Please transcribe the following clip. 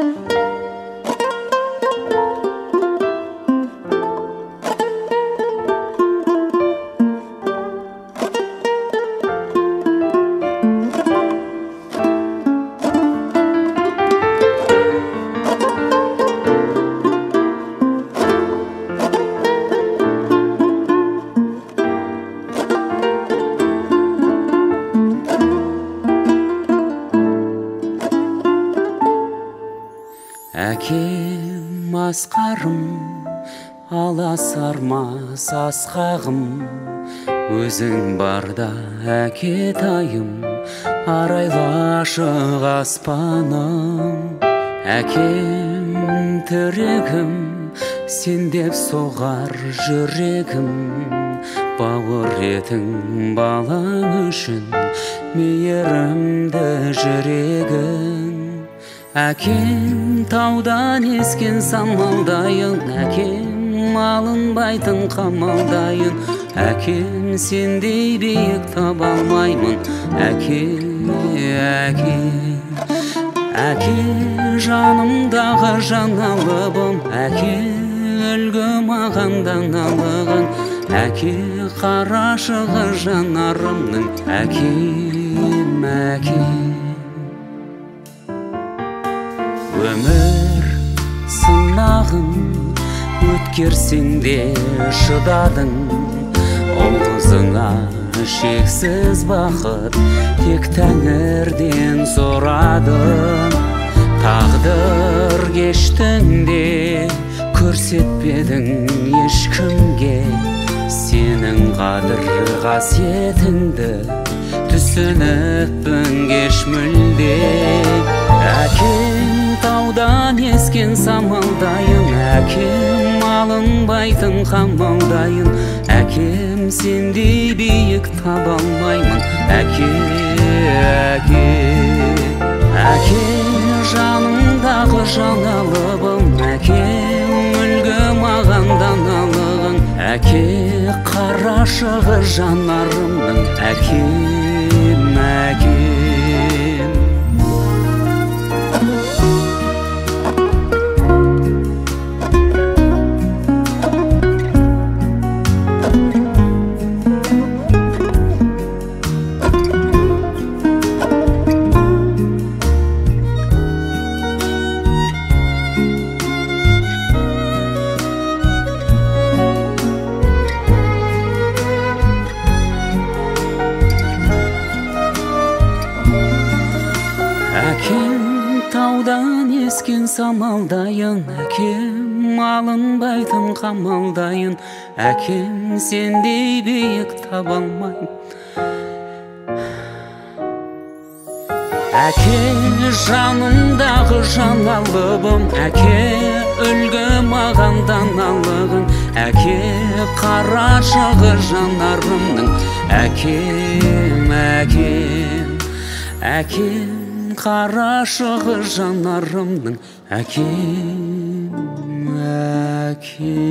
음. Әкем асқарым аласармас асқағым. Өзің барда әкетайым арайлы ашық аспаным. Әкем тірегім сен деп соғар жүрегім. Бауыр етің балаң үшін мейірімді жүрегің әкем таудан ескен самалдайын әкем алынбайтын қамалдайын. Әкем сендей биік таба алмаймын әке әке әке жанымдағы жаналыбым әке үлгі маған даналығың әке қарашығы жанарымның әкем әкем. Өмір сынағын өткерсең де шыдадың. Ұл қызыңа шексіз бақыт тек тәңірден сұрадым тағдыр кештің де көрсетпедің ешкімге. Сенің қадір қасиетіңді түсініппін кеш мүлде. Таудан ескен самалдайын әкем алынбайтын қамалдайын. Әкем сендей биік таба алмаймын. Әке әке. Әке жанымдағы жаналыбым әкем үлгі маған даналығың. Әке қарашығы жанарымның. Әкем әкем әкем таудан ескен самалдайын әкем алынбайтын қамалдайын әкем сендей биік таба алмаймын әке жанымдағы жаналыбым әке үлгі маған даналығың әке қарашығы жанарымның әкем әкем әкем қарашығы жанарымның әкем әкем.